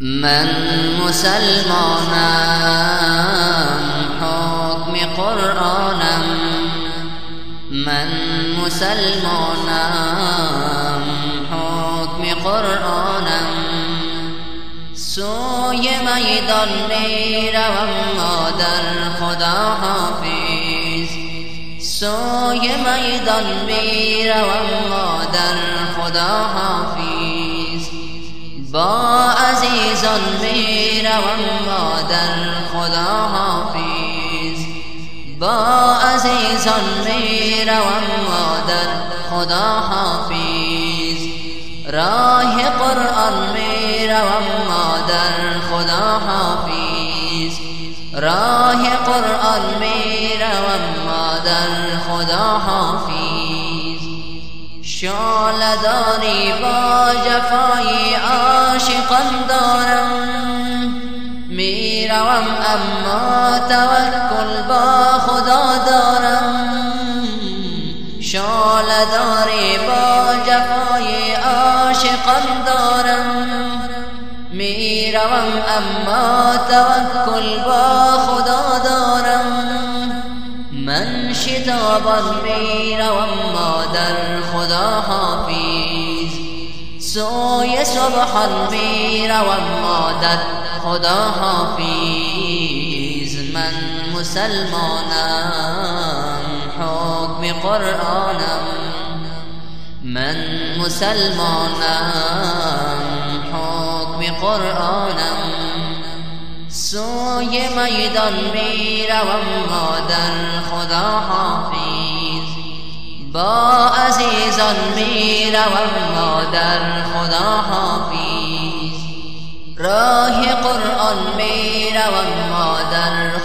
من مسلمانم، حکم قرآنم. من مسلمانم، حکم قرآنم. سوی میدان میروم، مادر خدا حافظ. سوی میدان میروم، مادر خدا حافظ. با عزیزان میروم مادر خدا حافظ. با عزیزان میروم مادر خدا حافظ. راه قرآن میروم مادر خدا حافظ. راه قرآن میروم مادر خدا حافظ. شال داری با جفای عاشقان دارم. میروم اما توکل با خدا دارم. شال داری با جفای عاشقان دارم. میروم اما توکل با خدا دارم. من شتابان میروم مادر خدا حافظ سوی صبحان میروم خدا حافظ من مسلمانم. حکم قرآنم. من مسلمانم. حکم قرآنم. سوی میدان میروم مادر. خدا حافظ. با عزیزان می روم مادر خدا حافظ. راه قرآن می روم میروم